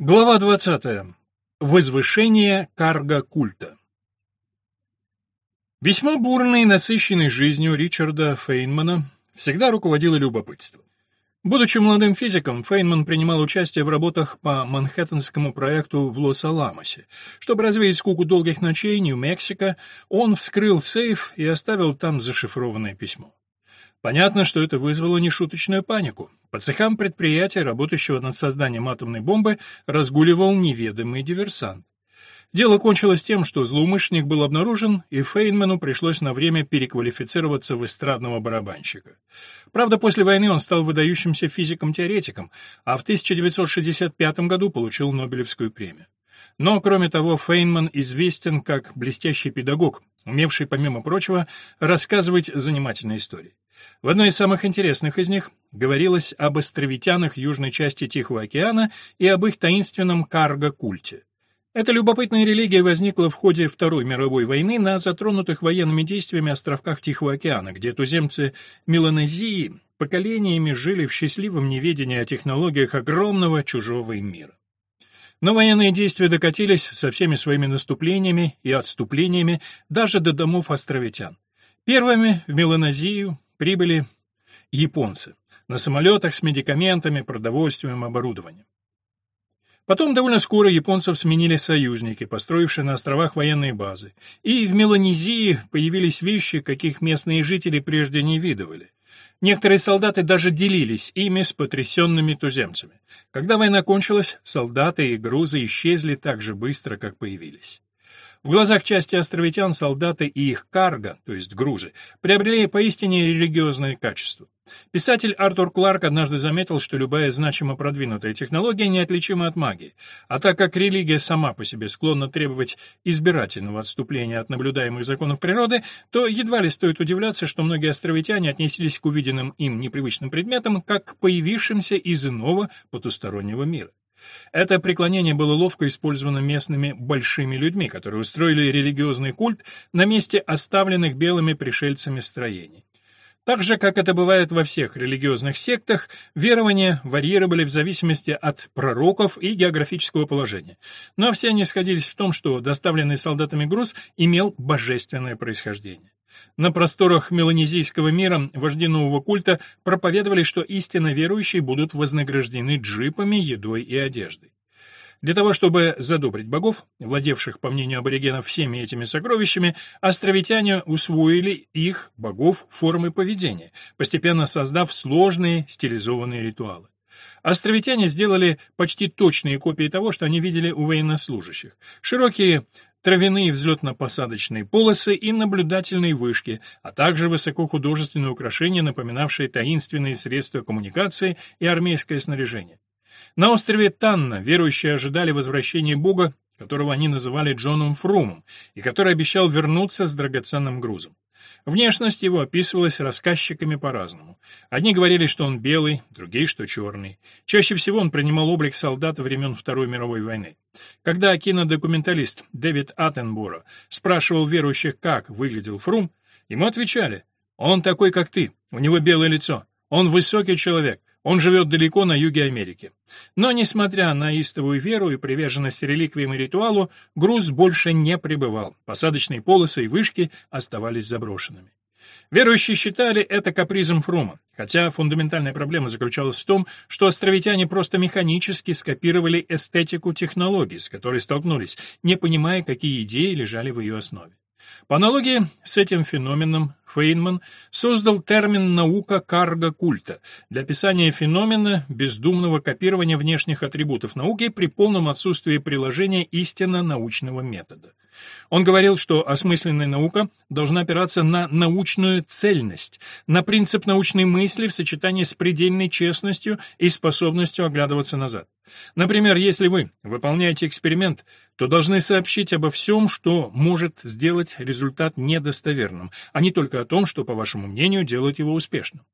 Глава 20. Возвышение карго-культа. Весьма бурной и насыщенной жизнью Ричарда Фейнмана всегда руководило любопытство. Будучи молодым физиком, Фейнман принимал участие в работах по Манхэттенскому проекту в Лос-Аламосе. Чтобы развеять скуку долгих ночей Нью-Мексико, он вскрыл сейф и оставил там зашифрованное письмо. Понятно, что это вызвало нешуточную панику. По цехам предприятия, работающего над созданием атомной бомбы, разгуливал неведомый диверсант. Дело кончилось тем, что злоумышленник был обнаружен, и Фейнману пришлось на время переквалифицироваться в эстрадного барабанщика. Правда, после войны он стал выдающимся физиком-теоретиком, а в 1965 году получил Нобелевскую премию. Но, кроме того, Фейнман известен как блестящий педагог, умевший, помимо прочего, рассказывать занимательные истории. В одной из самых интересных из них говорилось об островитянах южной части Тихого океана и об их таинственном карго-культе. Эта любопытная религия возникла в ходе Второй мировой войны на затронутых военными действиями островках Тихого океана, где туземцы Меланезии поколениями жили в счастливом неведении о технологиях огромного чужого мира. Но военные действия докатились со всеми своими наступлениями и отступлениями даже до домов островитян. Первыми в Меланезию прибыли японцы на самолетах с медикаментами, продовольствием, оборудованием. Потом довольно скоро японцев сменили союзники, построившие на островах военные базы, и в Меланезии появились вещи, каких местные жители прежде не видывали. Некоторые солдаты даже делились ими с потрясенными туземцами. Когда война кончилась, солдаты и грузы исчезли так же быстро, как появились. В глазах части островитян солдаты и их карго, то есть грузы, приобрели поистине религиозные качества. Писатель Артур Кларк однажды заметил, что любая значимо продвинутая технология неотличима от магии, а так как религия сама по себе склонна требовать избирательного отступления от наблюдаемых законов природы, то едва ли стоит удивляться, что многие островитяне отнеслись к увиденным им непривычным предметам как к появившимся из иного потустороннего мира. Это преклонение было ловко использовано местными большими людьми, которые устроили религиозный культ на месте оставленных белыми пришельцами строений. Так же, как это бывает во всех религиозных сектах, верования варьировали в зависимости от пророков и географического положения. Но все они сходились в том, что доставленный солдатами груз имел божественное происхождение. На просторах меланезийского мира вожди нового культа проповедовали, что истинно верующие будут вознаграждены джипами, едой и одеждой. Для того, чтобы задобрить богов, владевших, по мнению аборигенов, всеми этими сокровищами, островитяне усвоили их, богов, формы поведения, постепенно создав сложные стилизованные ритуалы. Островитяне сделали почти точные копии того, что они видели у военнослужащих. Широкие травяные взлетно-посадочные полосы и наблюдательные вышки, а также высокохудожественные украшения, напоминавшие таинственные средства коммуникации и армейское снаряжение. На острове Танна верующие ожидали возвращения Бога, которого они называли Джоном Фрумом, и который обещал вернуться с драгоценным грузом. Внешность его описывалась рассказчиками по-разному. Одни говорили, что он белый, другие, что черный. Чаще всего он принимал облик солдата времен Второй мировой войны. Когда кинодокументалист Дэвид Аттенборо спрашивал верующих, как выглядел Фрум, ему отвечали, «Он такой, как ты, у него белое лицо, он высокий человек, он живет далеко на юге Америки. Но, несмотря на истовую веру и приверженность реликвиям и ритуалу, груз больше не прибывал. Посадочные полосы и вышки оставались заброшенными. Верующие считали это капризом Фрума, хотя фундаментальная проблема заключалась в том, что островитяне просто механически скопировали эстетику технологий, с которой столкнулись, не понимая, какие идеи лежали в ее основе. По аналогии с этим феноменом Фейнман создал термин «наука карго-культа» для описания феномена бездумного копирования внешних атрибутов науки при полном отсутствии приложения истинно научного метода. Он говорил, что осмысленная наука должна опираться на научную цельность, на принцип научной мысли в сочетании с предельной честностью и способностью оглядываться назад. Например, если вы выполняете эксперимент, то должны сообщить обо всем, что может сделать результат недостоверным, а не только о том, что, по вашему мнению, делает его успешным.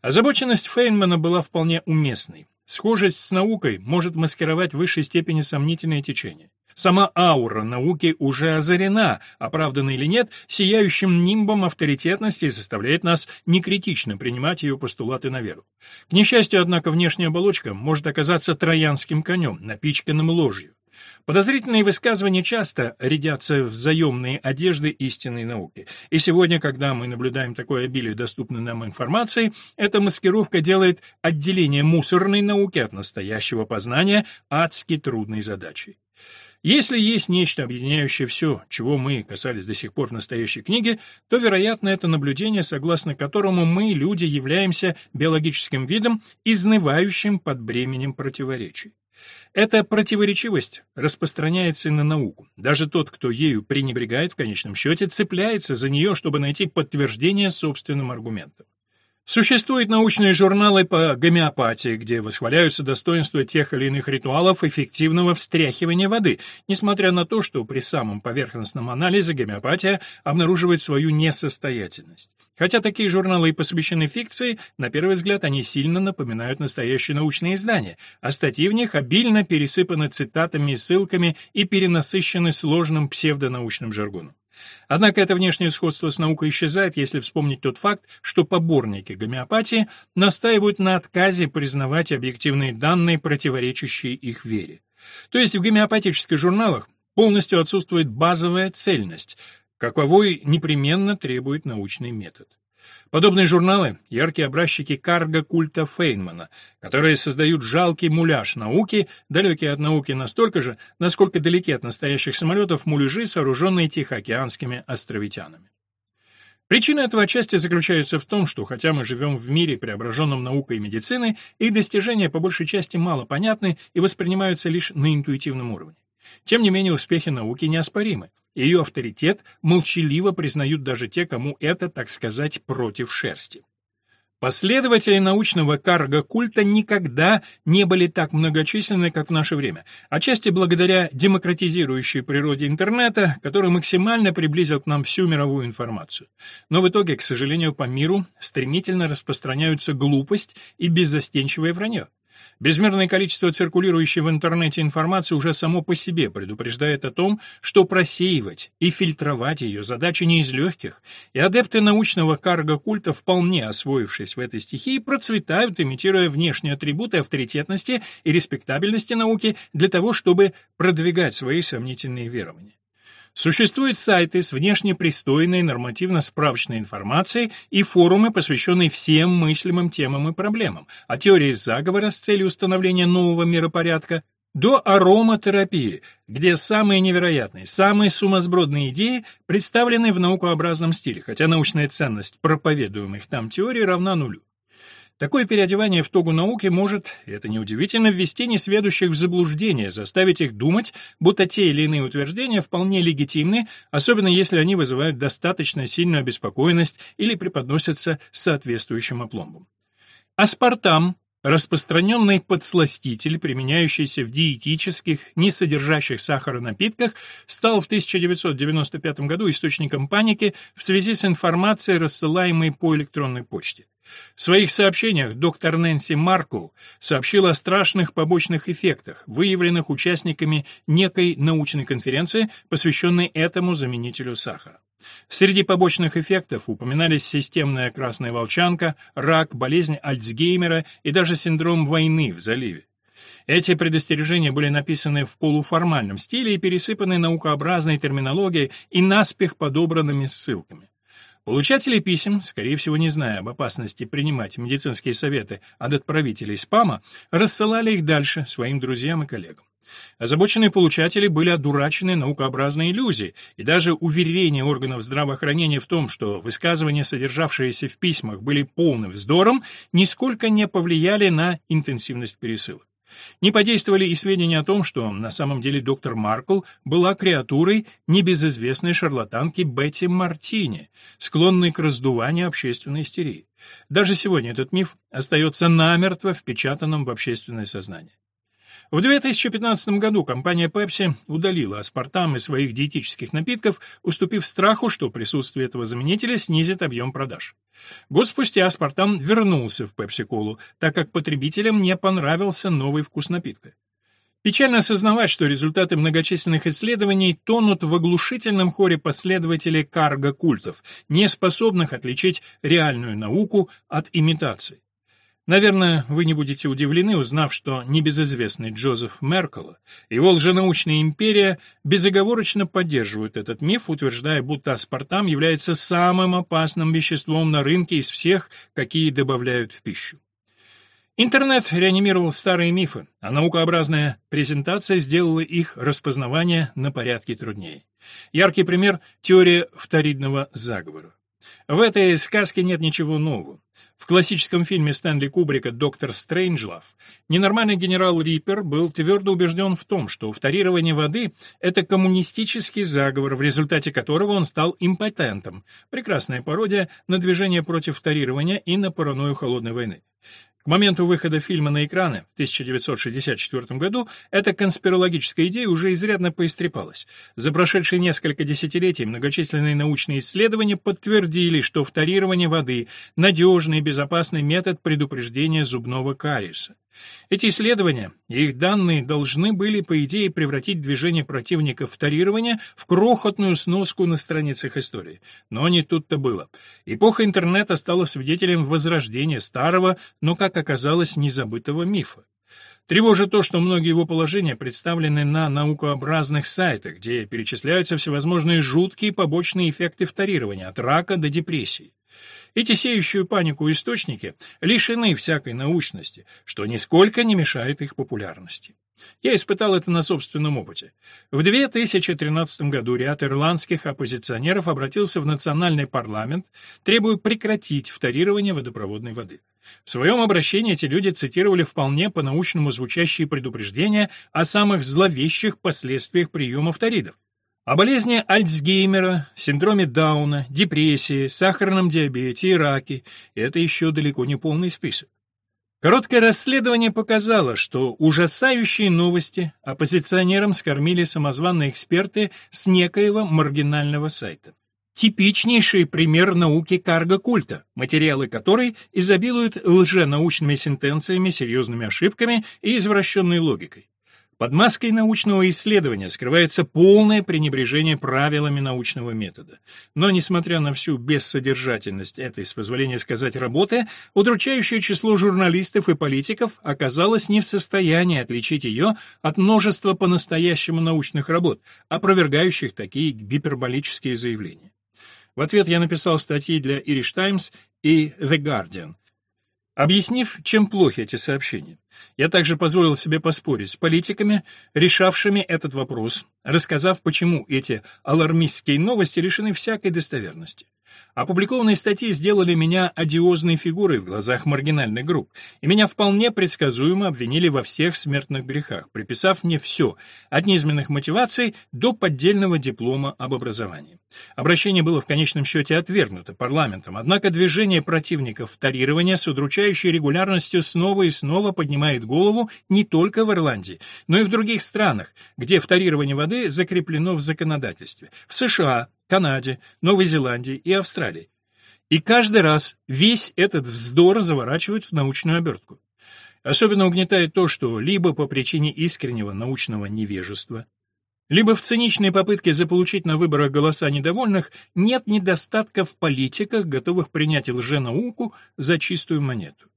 Озабоченность Фейнмана была вполне уместной. Схожесть с наукой может маскировать в высшей степени сомнительные течения. Сама аура науки уже озарена, оправданно или нет, сияющим нимбом авторитетности заставляет нас некритично принимать ее постулаты на веру. К несчастью, однако, внешняя оболочка может оказаться троянским конем, напичканным ложью. Подозрительные высказывания часто рядятся в заемные одежды истинной науки. И сегодня, когда мы наблюдаем такое обилие доступной нам информации, эта маскировка делает отделение мусорной науки от настоящего познания адски трудной задачей. Если есть нечто, объединяющее все, чего мы касались до сих пор в настоящей книге, то, вероятно, это наблюдение, согласно которому мы, люди, являемся биологическим видом, изнывающим под бременем противоречий. Эта противоречивость распространяется и на науку. Даже тот, кто ею пренебрегает, в конечном счете цепляется за нее, чтобы найти подтверждение собственным аргументам. Существуют научные журналы по гомеопатии, где восхваляются достоинства тех или иных ритуалов эффективного встряхивания воды, несмотря на то, что при самом поверхностном анализе гомеопатия обнаруживает свою несостоятельность. Хотя такие журналы и посвящены фикции, на первый взгляд они сильно напоминают настоящие научные издания, а статьи в них обильно пересыпаны цитатами и ссылками и перенасыщены сложным псевдонаучным жаргоном. Однако это внешнее сходство с наукой исчезает, если вспомнить тот факт, что поборники гомеопатии настаивают на отказе признавать объективные данные, противоречащие их вере. То есть в гомеопатических журналах полностью отсутствует базовая цельность, каковой непременно требует научный метод. Подобные журналы — яркие образчики карго-культа Фейнмана, которые создают жалкий муляж науки, далекие от науки настолько же, насколько далеки от настоящих самолетов муляжи, сооруженные тихоокеанскими островитянами. Причина этого отчасти заключается в том, что хотя мы живем в мире, преображенном наукой и медициной, их достижения по большей части мало понятны и воспринимаются лишь на интуитивном уровне. Тем не менее, успехи науки неоспоримы. Ее авторитет молчаливо признают даже те, кому это, так сказать, против шерсти. Последователи научного карго-культа никогда не были так многочисленны, как в наше время, отчасти благодаря демократизирующей природе интернета, который максимально приблизил к нам всю мировую информацию. Но в итоге, к сожалению, по миру стремительно распространяются глупость и беззастенчивое вранье. Безмерное количество циркулирующей в интернете информации уже само по себе предупреждает о том, что просеивать и фильтровать ее задача не из легких, и адепты научного карго-культа, вполне освоившись в этой стихии, процветают, имитируя внешние атрибуты авторитетности и респектабельности науки для того, чтобы продвигать свои сомнительные верования. Существуют сайты с внешне пристойной нормативно-справочной информацией и форумы, посвященные всем мыслимым темам и проблемам, от теории заговора с целью установления нового миропорядка до ароматерапии, где самые невероятные, самые сумасбродные идеи представлены в наукообразном стиле, хотя научная ценность проповедуемых там теорий равна нулю. Такое переодевание в тогу науки может, и это неудивительно, ввести несведущих в заблуждение, заставить их думать, будто те или иные утверждения вполне легитимны, особенно если они вызывают достаточно сильную обеспокоенность или преподносятся соответствующим опломбом. Аспартам Распространенный подсластитель, применяющийся в диетических, не содержащих сахара напитках, стал в 1995 году источником паники в связи с информацией, рассылаемой по электронной почте. В своих сообщениях доктор Нэнси Маркл сообщила о страшных побочных эффектах, выявленных участниками некой научной конференции, посвященной этому заменителю сахара. Среди побочных эффектов упоминались системная красная волчанка, рак, болезнь Альцгеймера и даже синдром войны в заливе. Эти предостережения были написаны в полуформальном стиле и пересыпаны наукообразной терминологией и наспех подобранными ссылками. Получатели писем, скорее всего не зная об опасности принимать медицинские советы от отправителей спама, рассылали их дальше своим друзьям и коллегам. Озабоченные получатели были одурачены наукообразной иллюзией, и даже уверения органов здравоохранения в том, что высказывания, содержавшиеся в письмах, были полным вздором, нисколько не повлияли на интенсивность пересылок. Не подействовали и сведения о том, что на самом деле доктор Маркл была креатурой небезызвестной шарлатанки Бетти Мартини, склонной к раздуванию общественной истерии. Даже сегодня этот миф остается намертво впечатанным в общественное сознание. В 2015 году компания Pepsi удалила аспартам из своих диетических напитков, уступив страху, что присутствие этого заменителя снизит объем продаж. Год спустя аспартам вернулся в Pepsi-Colу, так как потребителям не понравился новый вкус напитка. Печально осознавать, что результаты многочисленных исследований тонут в оглушительном хоре последователей карго-культов, не способных отличить реальную науку от имитаций. Наверное, вы не будете удивлены, узнав, что небезызвестный Джозеф Меркело и его лженаучная империя безоговорочно поддерживают этот миф, утверждая, будто аспартам является самым опасным веществом на рынке из всех, какие добавляют в пищу. Интернет реанимировал старые мифы, а наукообразная презентация сделала их распознавание на порядке труднее. Яркий пример — теория вторидного заговора. В этой сказке нет ничего нового. В классическом фильме Стэнли Кубрика «Доктор Стрэнджлав» ненормальный генерал Риппер был твердо убежден в том, что фторирование воды — это коммунистический заговор, в результате которого он стал импотентом. Прекрасная пародия на движение против фторирования и на паранойю холодной войны. К моменту выхода фильма на экраны в 1964 году эта конспирологическая идея уже изрядно поистрепалась. За прошедшие несколько десятилетий многочисленные научные исследования подтвердили, что фторирование воды – надежный и безопасный метод предупреждения зубного кариеса. Эти исследования и их данные должны были, по идее, превратить движение противников вторирования в крохотную сноску на страницах истории. Но не тут-то было. Эпоха интернета стала свидетелем возрождения старого, но, как оказалось, незабытого мифа. Тревожит то, что многие его положения представлены на наукообразных сайтах, где перечисляются всевозможные жуткие побочные эффекты вторирования, от рака до депрессии. Эти сеющие панику источники лишены всякой научности, что нисколько не мешает их популярности. Я испытал это на собственном опыте. В 2013 году ряд ирландских оппозиционеров обратился в национальный парламент, требуя прекратить вторирование водопроводной воды. В своем обращении эти люди цитировали вполне по-научному звучащие предупреждения о самых зловещих последствиях приема фторидов. О болезни Альцгеймера, синдроме Дауна, депрессии, сахарном диабете и раке – это еще далеко не полный список. Короткое расследование показало, что ужасающие новости оппозиционерам скормили самозванные эксперты с некоего маргинального сайта. Типичнейший пример науки карго-культа, материалы которой изобилуют лженаучными сентенциями, серьезными ошибками и извращенной логикой. Под маской научного исследования скрывается полное пренебрежение правилами научного метода. Но, несмотря на всю бессодержательность этой, с позволения сказать, работы, удручающее число журналистов и политиков оказалось не в состоянии отличить ее от множества по-настоящему научных работ, опровергающих такие гиперболические заявления. В ответ я написал статьи для Irish Times и The Guardian, объяснив, чем плохи эти сообщения. Я также позволил себе поспорить с политиками, решавшими этот вопрос, рассказав, почему эти алармистские новости лишены всякой достоверности. Опубликованные статьи сделали меня одиозной фигурой в глазах маргинальных групп, и меня вполне предсказуемо обвинили во всех смертных грехах, приписав мне все, от низменных мотиваций до поддельного диплома об образовании. Обращение было в конечном счете отвергнуто парламентом, однако движение противников вторирования с удручающей регулярностью снова и снова поднимает голову не только в Ирландии, но и в других странах, где вторирование воды закреплено в законодательстве. В США, Канаде, Новой Зеландии и Австралии. И каждый раз весь этот вздор заворачивают в научную обертку. Особенно угнетает то, что либо по причине искреннего научного невежества, либо в циничной попытке заполучить на выборах голоса недовольных нет недостатка в политиках, готовых принять лженауку за чистую монету.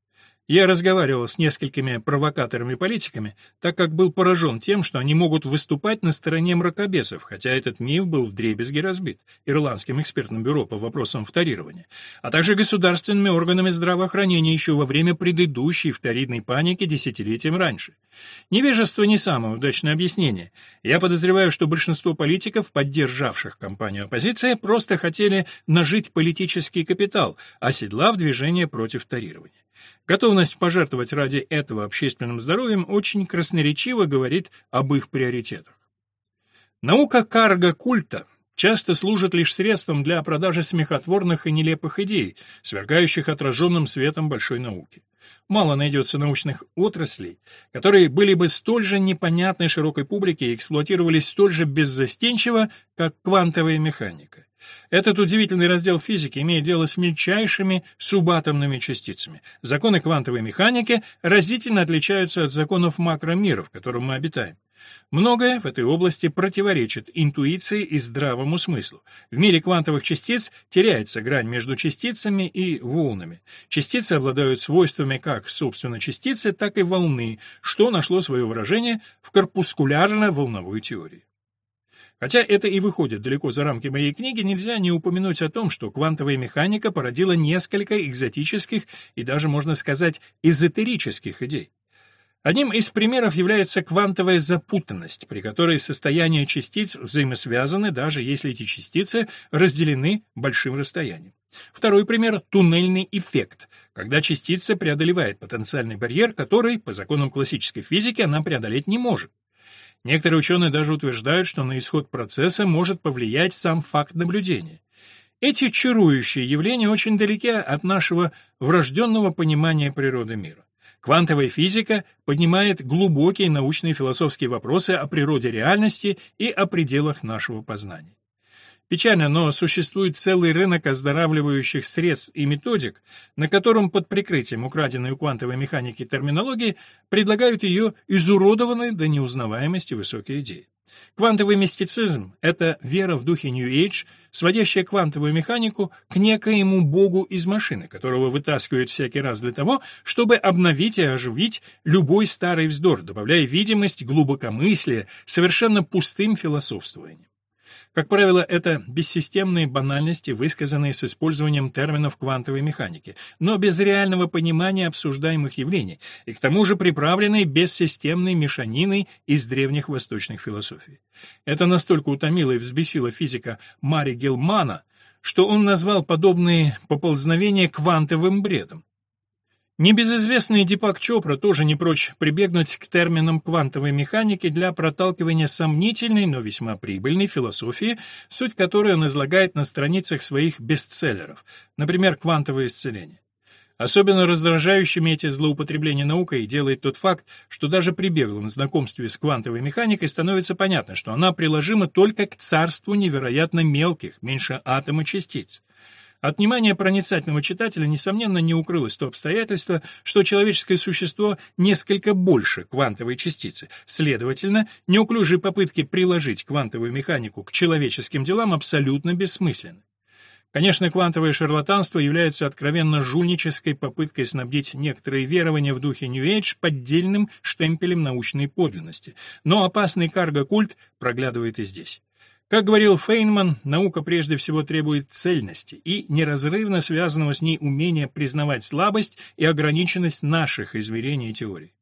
Я разговаривал с несколькими провокаторами-политиками, так как был поражен тем, что они могут выступать на стороне мракобесов, хотя этот миф был вдребезги разбит Ирландским экспертным бюро по вопросам вторирования, а также государственными органами здравоохранения еще во время предыдущей вторидной паники десятилетием раньше. Невежество не самое удачное объяснение. Я подозреваю, что большинство политиков, поддержавших кампанию оппозиции, просто хотели нажить политический капитал, оседлав движение против вторирования. Готовность пожертвовать ради этого общественным здоровьем очень красноречиво говорит об их приоритетах. Наука карго-культа часто служит лишь средством для продажи смехотворных и нелепых идей, свергающих отраженным светом большой науки. Мало найдется научных отраслей, которые были бы столь же непонятны широкой публике и эксплуатировались столь же беззастенчиво, как квантовая механика. Этот удивительный раздел физики имеет дело с мельчайшими субатомными частицами. Законы квантовой механики разительно отличаются от законов макромира, в котором мы обитаем. Многое в этой области противоречит интуиции и здравому смыслу. В мире квантовых частиц теряется грань между частицами и волнами. Частицы обладают свойствами как, собственно, частицы, так и волны, что нашло свое выражение в корпускулярно-волновой теории. Хотя это и выходит далеко за рамки моей книги, нельзя не упомянуть о том, что квантовая механика породила несколько экзотических и даже, можно сказать, эзотерических идей. Одним из примеров является квантовая запутанность, при которой состояния частиц взаимосвязаны, даже если эти частицы разделены большим расстоянием. Второй пример — туннельный эффект, когда частица преодолевает потенциальный барьер, который, по законам классической физики, она преодолеть не может. Некоторые ученые даже утверждают, что на исход процесса может повлиять сам факт наблюдения. Эти чарующие явления очень далеки от нашего врожденного понимания природы мира. Квантовая физика поднимает глубокие научные философские вопросы о природе реальности и о пределах нашего познания. Печально, но существует целый рынок оздоравливающих средств и методик, на котором под прикрытием украденной у квантовой механики терминологии предлагают ее изуродованные до неузнаваемости высокие идеи. Квантовый мистицизм — это вера в духе Age, сводящая квантовую механику к некоему богу из машины, которого вытаскивают всякий раз для того, чтобы обновить и оживить любой старый вздор, добавляя видимость глубокомыслия совершенно пустым философствованием. Как правило, это бессистемные банальности, высказанные с использованием терминов квантовой механики, но без реального понимания обсуждаемых явлений, и к тому же приправленные бессистемной мешаниной из древних восточных философий. Это настолько утомило и взбесило физика Мари Гелмана, что он назвал подобные поползновения квантовым бредом. Небезызвестный Дипак Чопра тоже не прочь прибегнуть к терминам квантовой механики для проталкивания сомнительной, но весьма прибыльной философии, суть которой он излагает на страницах своих бестселлеров, например, «Квантовое исцеление». Особенно раздражающими эти злоупотребления наукой делает тот факт, что даже при беглом знакомстве с квантовой механикой становится понятно, что она приложима только к царству невероятно мелких, меньше атома частиц. От внимания проницательного читателя, несомненно, не укрылось то обстоятельство, что человеческое существо несколько больше квантовой частицы. Следовательно, неуклюжие попытки приложить квантовую механику к человеческим делам абсолютно бессмысленны. Конечно, квантовое шарлатанство является откровенно жульнической попыткой снабдить некоторые верования в духе Age поддельным штемпелем научной подлинности, но опасный карго-культ проглядывает и здесь. Как говорил Фейнман, наука прежде всего требует цельности и неразрывно связанного с ней умения признавать слабость и ограниченность наших измерений и теорий.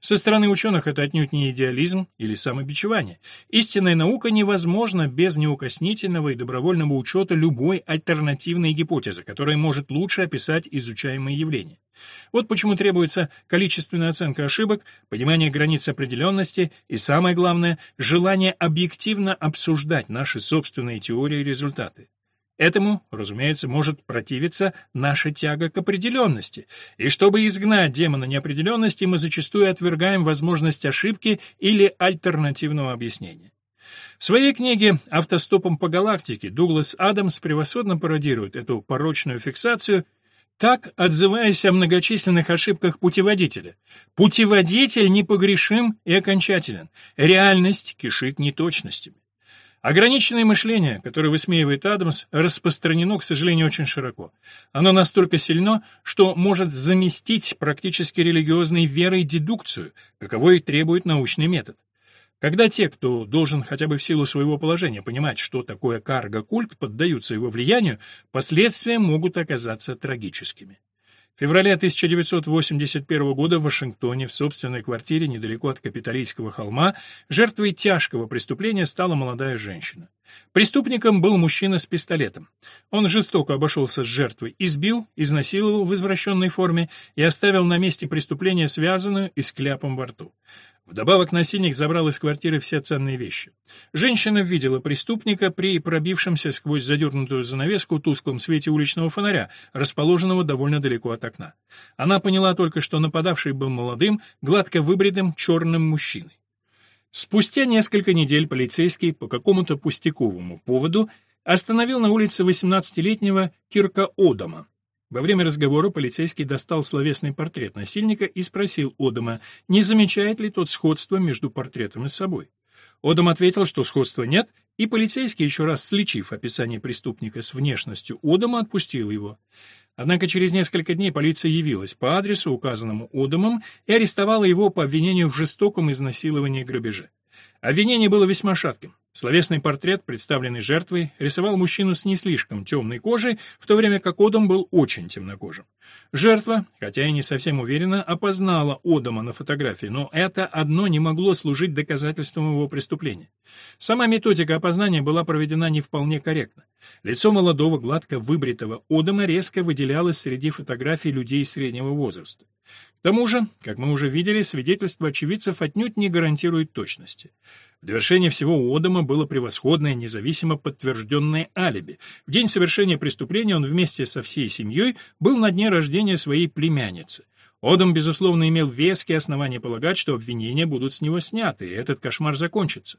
Со стороны ученых это отнюдь не идеализм или самобичевание. Истинная наука невозможна без неукоснительного и добровольного учета любой альтернативной гипотезы, которая может лучше описать изучаемые явления. Вот почему требуется количественная оценка ошибок, понимание границ определенности и, самое главное, желание объективно обсуждать наши собственные теории и результаты. Этому, разумеется, может противиться наша тяга к определенности, и чтобы изгнать демона неопределенности, мы зачастую отвергаем возможность ошибки или альтернативного объяснения. В своей книге «Автостопом по галактике» Дуглас Адамс превосходно пародирует эту порочную фиксацию – так, отзываясь о многочисленных ошибках путеводителя, путеводитель непогрешим и окончателен, реальность кишит неточностями. Ограниченное мышление, которое высмеивает Адамс, распространено, к сожалению, очень широко. Оно настолько сильно, что может заместить практически религиозной верой дедукцию, каковой требует научный метод. Когда те, кто должен хотя бы в силу своего положения понимать, что такое карго-культ, поддаются его влиянию, последствия могут оказаться трагическими. Феврале 1981 года в Вашингтоне, в собственной квартире недалеко от Капитолийского холма, жертвой тяжкого преступления стала молодая женщина. Преступником был мужчина с пистолетом. Он жестоко обошелся с жертвой, избил, изнасиловал в извращенной форме и оставил на месте преступления связанную и с кляпом во рту. Вдобавок насильник забрал из квартиры все ценные вещи. Женщина видела преступника при пробившемся сквозь задернутую занавеску тусклом свете уличного фонаря, расположенного довольно далеко от окна. Она поняла только, что нападавший был молодым, гладко выбритым черным мужчиной. Спустя несколько недель полицейский по какому-то пустяковому поводу остановил на улице 18-летнего Кирка Одама. Во время разговора полицейский достал словесный портрет насильника и спросил Одама, не замечает ли тот сходство между портретом и собой. Одам ответил, что сходства нет, и полицейский, еще раз сличив описание преступника с внешностью Одама, отпустил его. Однако через несколько дней полиция явилась по адресу, указанному Одамом, и арестовала его по обвинению в жестоком изнасиловании и грабеже. Обвинение было весьма шатким. Словесный портрет, представленный жертвой, рисовал мужчину с не слишком темной кожей, в то время как Одам был очень темнокожим. Жертва, хотя и не совсем уверенно, опознала Одама на фотографии, но это одно не могло служить доказательством его преступления. Сама методика опознания была проведена не вполне корректно. Лицо молодого, гладко выбритого Одама резко выделялось среди фотографий людей среднего возраста. К тому же, как мы уже видели, свидетельство очевидцев отнюдь не гарантирует точности. В довершение всего у Одама было превосходное, независимо подтвержденное алиби. В день совершения преступления он вместе со всей семьей был на дне рождения своей племянницы. Одам, безусловно, имел веские основания полагать, что обвинения будут с него сняты, и этот кошмар закончится.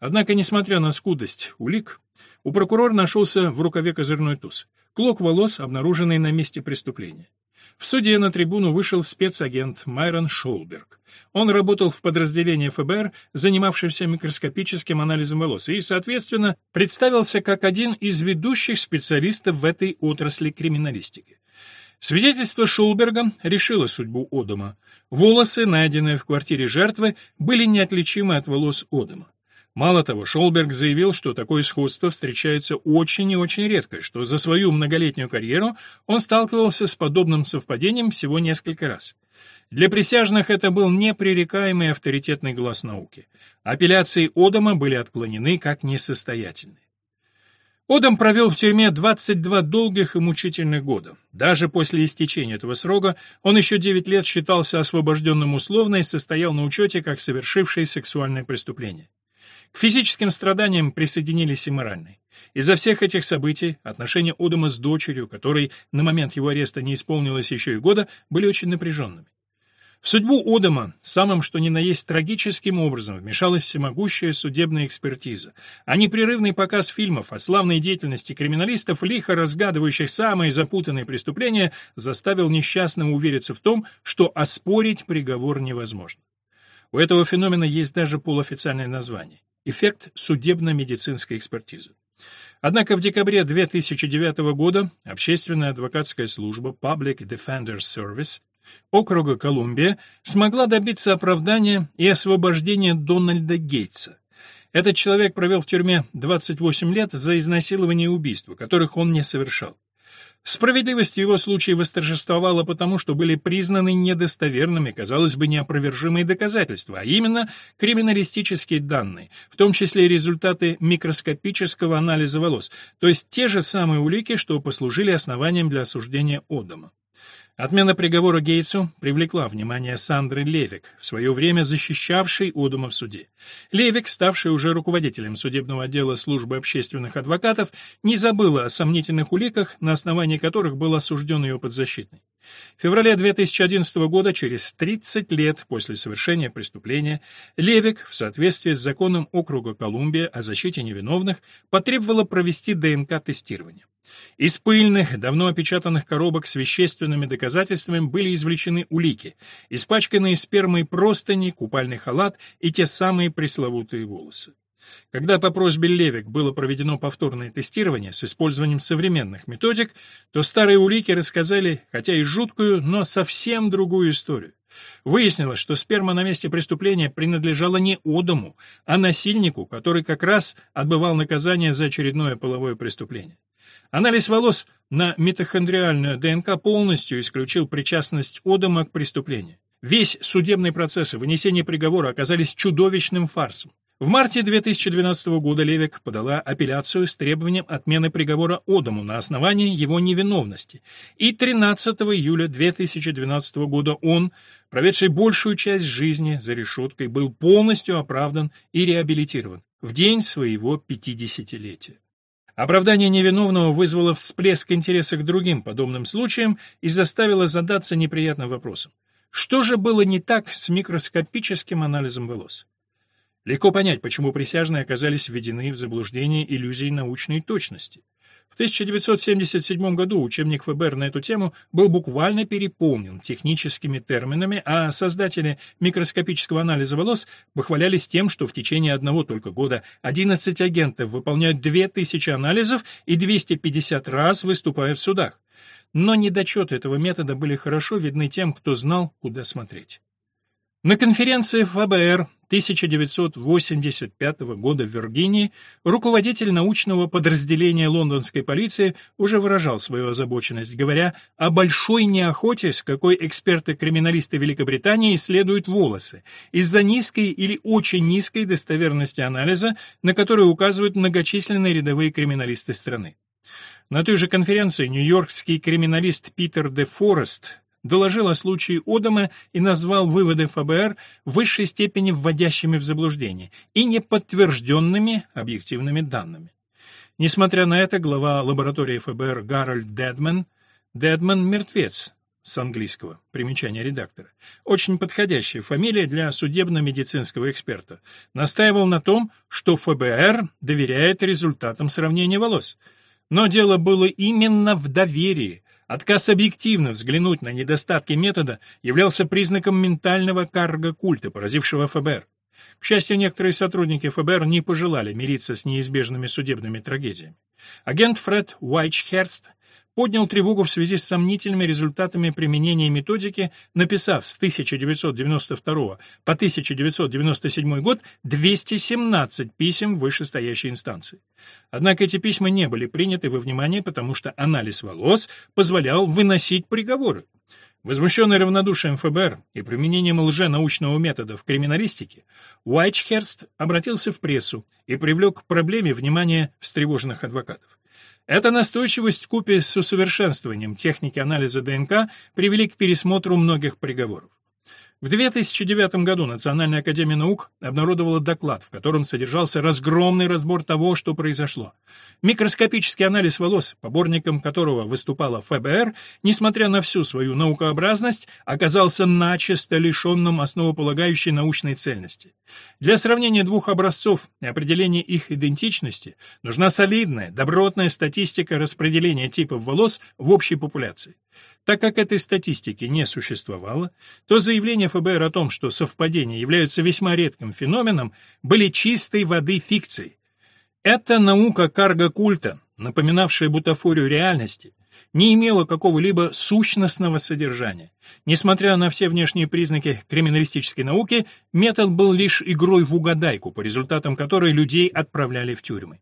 Однако, несмотря на скудость улик, у прокурора нашелся в рукаве козырной туз. Клок волос, обнаруженный на месте преступления. В суде на трибуну вышел спецагент Майрон Шолберг. Он работал в подразделении ФБР, занимавшемся микроскопическим анализом волос, и, соответственно, представился как один из ведущих специалистов в этой отрасли криминалистики. Свидетельство Шулберга решило судьбу Одома. Волосы, найденные в квартире жертвы, были неотличимы от волос Одома. Мало того, Шолберг заявил, что такое сходство встречается очень и очень редко, что за свою многолетнюю карьеру он сталкивался с подобным совпадением всего несколько раз. Для присяжных это был непререкаемый авторитетный глаз науки. Апелляции Одама были отклонены как несостоятельные. Одам провел в тюрьме 22 долгих и мучительных года. Даже после истечения этого срока он еще 9 лет считался освобожденным условно и состоял на учете как совершивший сексуальное преступление. К физическим страданиям присоединились и моральные. Из-за всех этих событий отношения Одама с дочерью, которой на момент его ареста не исполнилось еще и года, были очень напряженными. В судьбу Одама самым что ни на есть трагическим образом вмешалась всемогущая судебная экспертиза, а непрерывный показ фильмов о славной деятельности криминалистов, лихо разгадывающих самые запутанные преступления, заставил несчастного увериться в том, что оспорить приговор невозможно. У этого феномена есть даже полуофициальное название эффект судебно-медицинской экспертизы. Однако в декабре 2009 года общественная адвокатская служба Public Defender's Service округа Колумбия смогла добиться оправдания и освобождения Дональда Гейтса. Этот человек провел в тюрьме 28 лет за изнасилование и убийство, которых он не совершал. Справедливость его случае восторжествовала потому, что были признаны недостоверными, казалось бы, неопровержимые доказательства, а именно криминалистические данные, в том числе результаты микроскопического анализа волос, то есть те же самые улики, что послужили основанием для осуждения Одама. Отмена приговора Гейтсу привлекла внимание Сандры Левик, в свое время защищавшей Одума в суде. Левик, ставший уже руководителем судебного отдела службы общественных адвокатов, не забыла о сомнительных уликах, на основании которых был осужден ее подзащитный. В феврале 2011 года, через 30 лет после совершения преступления, Левик, в соответствии с законом округа Колумбия о защите невиновных, потребовала провести ДНК-тестирование. Из пыльных, давно опечатанных коробок с вещественными доказательствами были извлечены улики, испачканные спермой простыни, купальный халат и те самые пресловутые волосы. Когда по просьбе Левик было проведено повторное тестирование с использованием современных методик, то старые улики рассказали, хотя и жуткую, но совсем другую историю. Выяснилось, что сперма на месте преступления принадлежала не Одому, а насильнику, который как раз отбывал наказание за очередное половое преступление. Анализ волос на митохондриальную ДНК полностью исключил причастность Одама к преступлению. Весь судебный процесс и вынесение приговора оказались чудовищным фарсом. В марте 2012 года Левик подала апелляцию с требованием отмены приговора Одаму на основании его невиновности. И 13 июля 2012 года он, проведший большую часть жизни за решеткой, был полностью оправдан и реабилитирован в день своего 50-летия. Оправдание невиновного вызвало всплеск интереса к другим подобным случаям и заставило задаться неприятным вопросом. Что же было не так с микроскопическим анализом волос? Легко понять, почему присяжные оказались введены в заблуждение иллюзий научной точности. В 1977 году учебник ФБР на эту тему был буквально переполнен техническими терминами, а создатели микроскопического анализа волос похвалялись тем, что в течение одного только года 11 агентов выполняют 2000 анализов и 250 раз выступают в судах. Но недочеты этого метода были хорошо видны тем, кто знал, куда смотреть. На конференции ФБР 1985 года в Виргинии руководитель научного подразделения лондонской полиции уже выражал свою озабоченность, говоря о большой неохоте, с какой эксперты-криминалисты Великобритании исследуют волосы, из-за низкой или очень низкой достоверности анализа, на которую указывают многочисленные рядовые криминалисты страны. На той же конференции нью-йоркский криминалист Питер де Форест доложил о случае Одама и назвал выводы ФБР в высшей степени вводящими в заблуждение и неподтвержденными объективными данными. Несмотря на это, глава лаборатории ФБР Гарольд Дедман, Дедман – мертвец, с английского, примечание редактора, очень подходящая фамилия для судебно-медицинского эксперта, настаивал на том, что ФБР доверяет результатам сравнения волос. Но дело было именно в доверии, Отказ объективно взглянуть на недостатки метода являлся признаком ментального карго-культа, поразившего ФБР. К счастью, некоторые сотрудники ФБР не пожелали мириться с неизбежными судебными трагедиями. Агент Фред Уайчхерст поднял тревогу в связи с сомнительными результатами применения методики, написав с 1992 по 1997 год 217 писем вышестоящей инстанции. Однако эти письма не были приняты во внимание, потому что анализ волос позволял выносить приговоры. Возмущенный равнодушием ФБР и применением лженаучного метода в криминалистике, Уайчхерст обратился в прессу и привлек к проблеме внимание встревоженных адвокатов. Эта настойчивость купе с усовершенствованием техники анализа ДНК привели к пересмотру многих приговоров. В 2009 году Национальная академия наук обнародовала доклад, в котором содержался разгромный разбор того, что произошло. Микроскопический анализ волос, поборником которого выступала ФБР, несмотря на всю свою наукообразность, оказался начисто лишенным основополагающей научной цельности. Для сравнения двух образцов и определения их идентичности нужна солидная, добротная статистика распределения типов волос в общей популяции. Так как этой статистики не существовало, то заявления ФБР о том, что совпадения являются весьма редким феноменом, были чистой воды фикцией. Эта наука карго-культа, напоминавшая бутафорию реальности, не имела какого-либо сущностного содержания. Несмотря на все внешние признаки криминалистической науки, метод был лишь игрой в угадайку, по результатам которой людей отправляли в тюрьмы.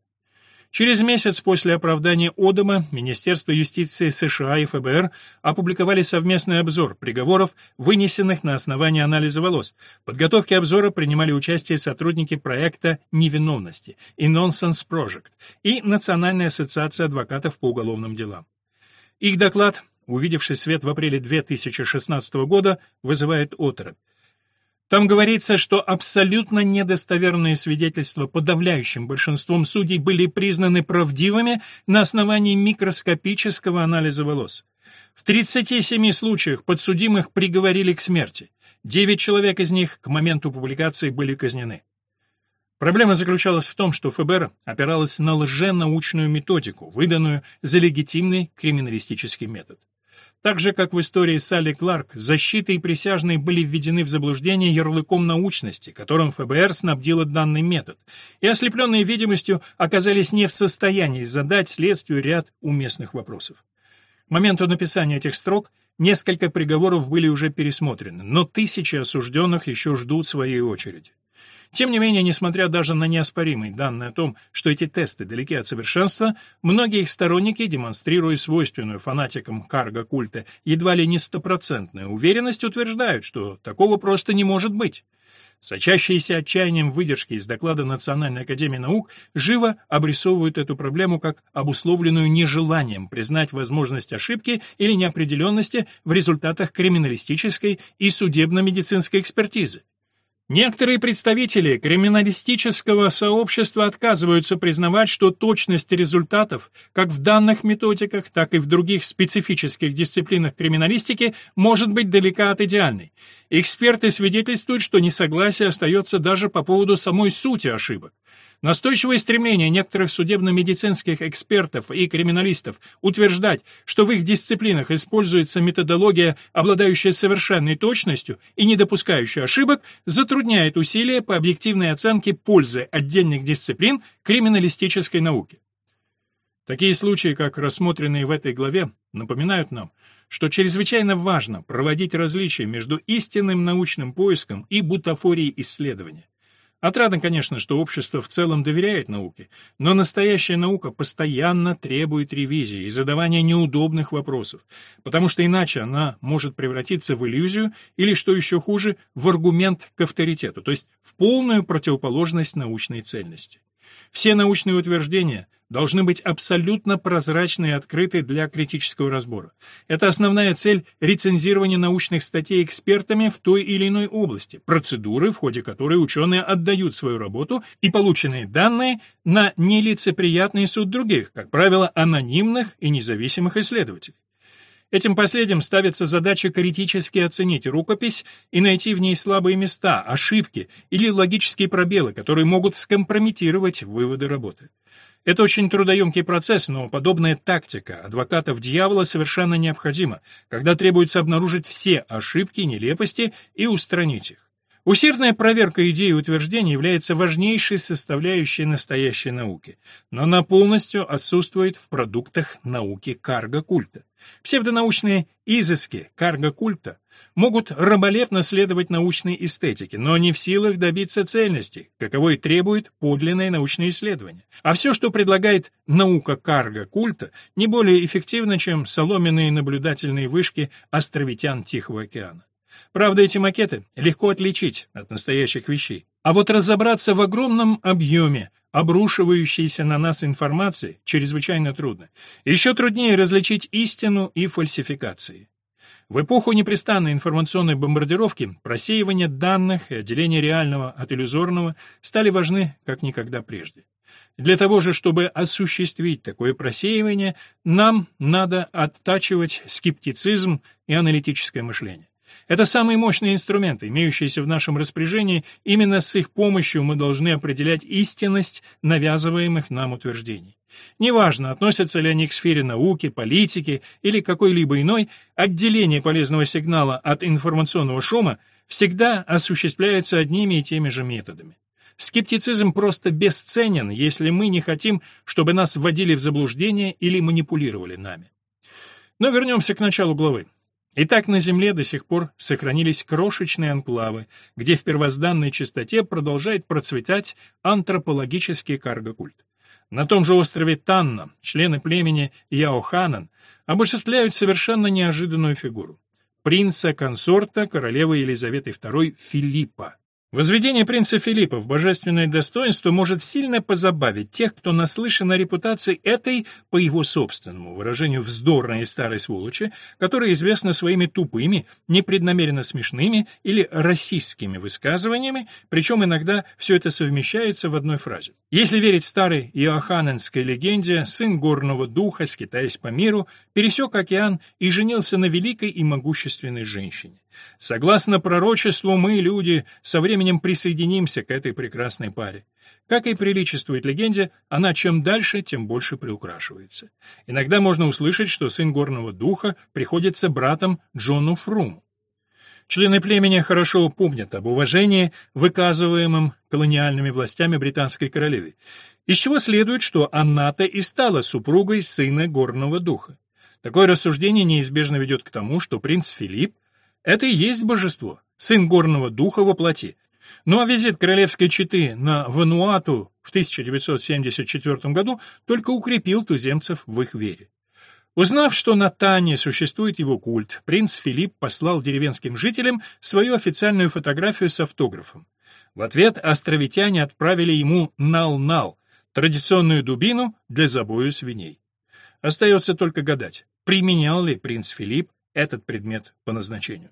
Через месяц после оправдания Одама Министерство юстиции США и ФБР опубликовали совместный обзор приговоров, вынесенных на основании анализа волос. В подготовке обзора принимали участие сотрудники проекта «Невиновности» и «Nonsense Project» и Национальная ассоциация адвокатов по уголовным делам. Их доклад, увидевший свет в апреле 2016 года, вызывает оторопь. Там говорится, что абсолютно недостоверные свидетельства подавляющим большинством судей были признаны правдивыми на основании микроскопического анализа волос. В 37 случаях подсудимых приговорили к смерти. Девять человек из них к моменту публикации были казнены. Проблема заключалась в том, что ФБР опиралось на лженаучную методику, выданную за легитимный криминалистический метод. Так же, как в истории Салли Кларк, защита и присяжные были введены в заблуждение ярлыком научности, которым ФБР снабдило данный метод, и ослепленные видимостью оказались не в состоянии задать следствию ряд уместных вопросов. К моменту написания этих строк несколько приговоров были уже пересмотрены, но тысячи осужденных еще ждут своей очереди. Тем не менее, несмотря даже на неоспоримые данные о том, что эти тесты далеки от совершенства, многие их сторонники, демонстрируя свойственную фанатикам карго-культа едва ли не стопроцентную уверенность, утверждают, что такого просто не может быть. Сочащиеся отчаянием выдержки из доклада Национальной академии наук живо обрисовывают эту проблему как обусловленную нежеланием признать возможность ошибки или неопределенности в результатах криминалистической и судебно-медицинской экспертизы. Некоторые представители криминалистического сообщества отказываются признавать, что точность результатов, как в данных методиках, так и в других специфических дисциплинах криминалистики, может быть далека от идеальной. Эксперты свидетельствуют, что несогласие остается даже по поводу самой сути ошибок. Настойчивое стремление некоторых судебно-медицинских экспертов и криминалистов утверждать, что в их дисциплинах используется методология, обладающая совершенной точностью и не допускающая ошибок, затрудняет усилия по объективной оценке пользы отдельных дисциплин криминалистической науки. Такие случаи, как рассмотренные в этой главе, напоминают нам, что чрезвычайно важно проводить различия между истинным научным поиском и бутафорией исследования. Отрадно, конечно, что общество в целом доверяет науке, но настоящая наука постоянно требует ревизии и задавания неудобных вопросов, потому что иначе она может превратиться в иллюзию или, что еще хуже, в аргумент к авторитету, то есть в полную противоположность научной цельности. Все научные утверждения – должны быть абсолютно прозрачны и открыты для критического разбора. Это основная цель рецензирования научных статей экспертами в той или иной области, процедуры, в ходе которой ученые отдают свою работу и полученные данные на нелицеприятный суд других, как правило, анонимных и независимых исследователей. Этим последним ставится задача критически оценить рукопись и найти в ней слабые места, ошибки или логические пробелы, которые могут скомпрометировать выводы работы. Это очень трудоемкий процесс, но подобная тактика адвокатов дьявола совершенно необходима, когда требуется обнаружить все ошибки, нелепости и устранить их. Усердная проверка идей и утверждений является важнейшей составляющей настоящей науки, но она полностью отсутствует в продуктах науки карго-культа. Псевдонаучные изыски карго-культа могут раболепно следовать научной эстетике, но не в силах добиться цельности, каковой требует подлинное научное исследование. А все, что предлагает наука карго-культа, не более эффективно, чем соломенные наблюдательные вышки островитян Тихого океана. Правда, эти макеты легко отличить от настоящих вещей. А вот разобраться в огромном объеме, обрушивающейся на нас информации, чрезвычайно трудно. Еще труднее различить истину и фальсификации. В эпоху непрестанной информационной бомбардировки просеивание данных и отделение реального от иллюзорного стали важны как никогда прежде. Для того же, чтобы осуществить такое просеивание, нам надо оттачивать скептицизм и аналитическое мышление. Это самые мощные инструменты, имеющиеся в нашем распоряжении, именно с их помощью мы должны определять истинность навязываемых нам утверждений. Неважно, относятся ли они к сфере науки, политики или какой-либо иной, отделение полезного сигнала от информационного шума всегда осуществляется одними и теми же методами. Скептицизм просто бесценен, если мы не хотим, чтобы нас вводили в заблуждение или манипулировали нами. Но вернемся к началу главы. Итак, на Земле до сих пор сохранились крошечные анклавы, где в первозданной чистоте продолжает процветать антропологический каргокульт. На том же острове Танна члены племени Яоханан обожествляют совершенно неожиданную фигуру — принца-консорта королевы Елизаветы II Филиппа. Возведение принца Филиппа в божественное достоинство может сильно позабавить тех, кто наслышан о репутации этой, по его собственному выражению, вздорной старой сволочи, которая известна своими тупыми, непреднамеренно смешными или расистскими высказываниями, причем иногда все это совмещается в одной фразе. Если верить старой иоханненской легенде, сын горного духа, скитаясь по миру, пересек океан и женился на великой и могущественной женщине. Согласно пророчеству, мы, люди, со временем присоединимся к этой прекрасной паре. Как и приличествует легенде, она чем дальше, тем больше приукрашивается. Иногда можно услышать, что сын горного духа приходится братом Джону Фруму. Члены племени хорошо помнят об уважении, выказываемом колониальными властями британской королеве, из чего следует, что Анната и стала супругой сына горного духа. Такое рассуждение неизбежно ведет к тому, что принц Филипп это и есть божество, сын горного духа во плоти. Ну а визит королевской четы на Вануату в 1974 году только укрепил туземцев в их вере. Узнав, что на Тане существует его культ, принц Филипп послал деревенским жителям свою официальную фотографию с автографом. В ответ островитяне отправили ему нал-нал, традиционную дубину для забоя свиней. Остается только гадать, применял ли принц Филипп этот предмет по назначению.